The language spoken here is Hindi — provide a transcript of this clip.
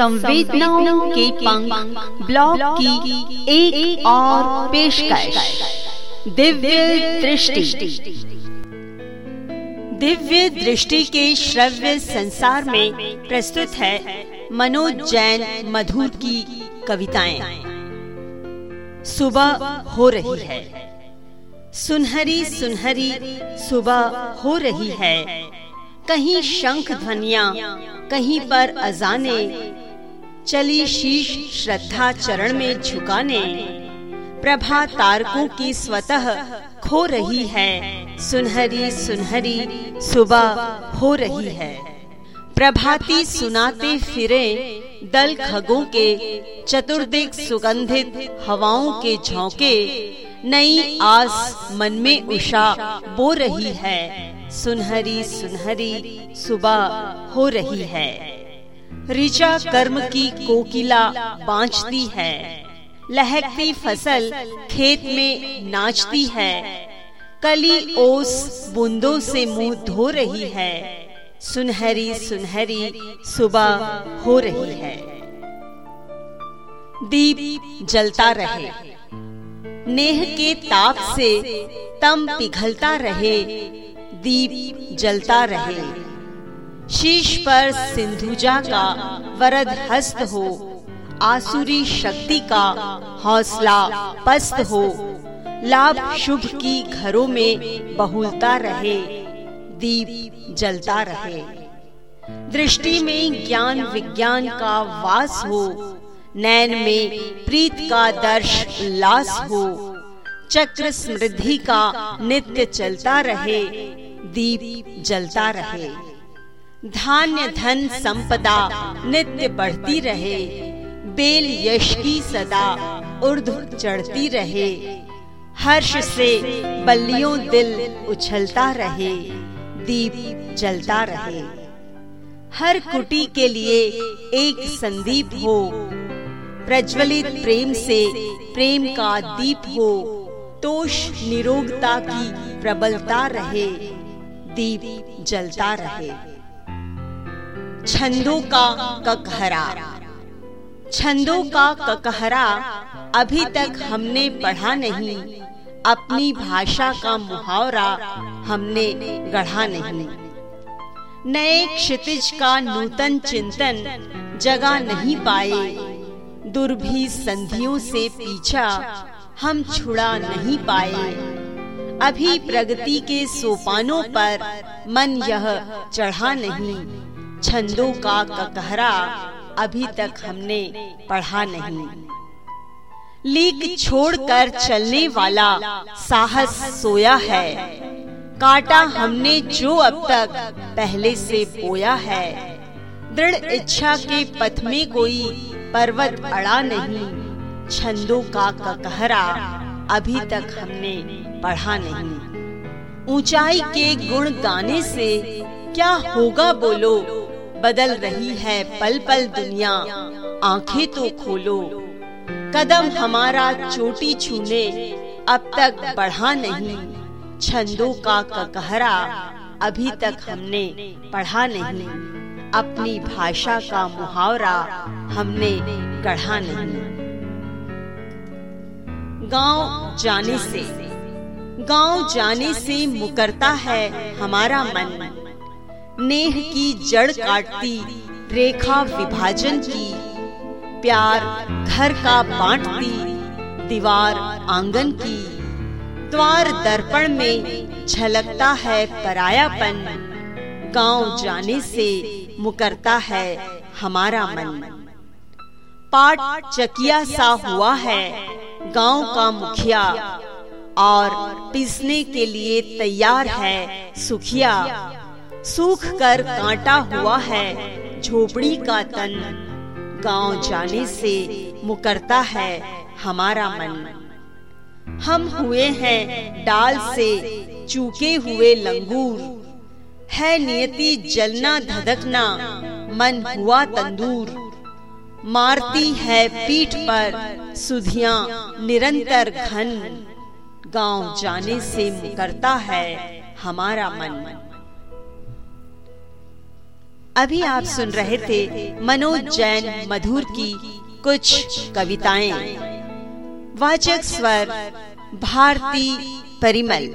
संवेदनाओं के पंख ब्लॉग की एक, एक और पेशकश। दिव्य दृष्टि। दिव्य दृष्टि के श्रव्य संसार में प्रस्तुत है मनोज जैन मधुर की कविताएँ। सुबह हो रही है। सुनहरी सुनहरी सुबह हो रही है। कहीं शंख ध्वनिया कहीं पर अजाने चली शीश श्रद्धा चरण में झुकाने। प्रभा तारकों की स्वतः खो रही है। सुनहरी सुनहरी सुबह हो रही है। प्रभाती सुनाते फिरे दल खगों के, चतुर्दिक सुगंधित हवाओं के झोंके। नई आस मन में उषा बो रही है। सुनहरी सुनहरी सुबह हो रही है। ऋचा कर्म की कोकिला बांचती है। लहकती फ़सल खेत में नाचती है। कली ओस बूंदों से मुँह धो रही है। सुनहरी सुनहरी सुबह हो रही है। दीप जलता रहे। नेह के ताप से तम पिघलता रहे। दीप जलता रहे। शीश पर सिंधुजा का वरद हस्त हो, आसुरी शक्ति का हौसला पस्त हो, लाभ शुभ की घरों में बहुलता रहे, दीप जलता रहे। दृष्टि में ज्ञान विज्ञान का वास हो नैन में प्रीत का दर्श उल्लास हो, चक्र समृद्धि का नित्य चलता रहे, दीप जलता रहे। धान्य धन संपदा नित्य बढ़ती रहे, बेल यश की सदा उर्ध चढ़ती रहे। हर्ष से बल्लियों दिल उछलता रहे, दीप जलता रहे। हर कुटी के लिए एक संदीप हो, प्रज्वलित प्रेम से प्रेम का दीप हो, तोष निरोगता की प्रबलता रहे, दीप जलता रहे। छंदों का ककहरा। छंदों का ककहरा अभी तक हमने पढ़ा नहीं, अपनी भाषा का मुहावरा हमने गढ़ा नहीं। नए क्षितिज का नूतन चिंतन जगा नहीं पाए, दुर्भी संधियों से पीछा हम छुड़ा नहीं पाए। अभी प्रगति के सोपानों पर मन यह चढ़ा नहीं। छंदों का ककहरा अभी तक हमने पढ़ा नहीं। लीक छोड़कर चलने वाला साहस सोया है। काटा हमने जो अब तक पहले से बोया है। दृढ़ इच्छा के पथ में कोई पर्वत अड़ा नहीं। छंदों का ककहरा अभी तक हमने पढ़ा नहीं। ऊंचाई के गुण गाने से क्या होगा बोलो? बदल रही है पल पल दुनिया। आँखें तो खोलो। कदम हमारा चोटी छूने। अब तक बढ़ा नहीं। छंदों का ककहरा अभी तक हमने पढ़ा नहीं। अपनी भाषा का मुहावरा हमने गढ़ा नहीं। गाँव जाने से। गाँव जाने से मुकरता है हमारा मन। नेह की जड़ काटती, रेखा विभाजन की। प्यार घर का बांटती, दीवार आँगन की। द्वार दर्पण में झलकता है परायापन। गाँव जाने से मुकरता है हमारा मन। पाठ चकिया सा हुआ है गाँव का मुखिया। और पीसने के लिए तैयार है सुखिया। सूख कर कांटा हुआ है, झोपड़ी का तन गाँव जाने से मुकरता है हमारा मन। हम हुए हैं डाल से चूके हुए लंगूर, है नियति जलना धधकना, मन हुआ तंदूर। मारती है पीठ पर सुधिया निरंतर घन, गाँव जाने से मुकरता है हमारा मन। मन अभी आप सुन रहे थे मनोज जैन मधुर की कुछ कविताएँ। वाचक स्वर भारती परिमल।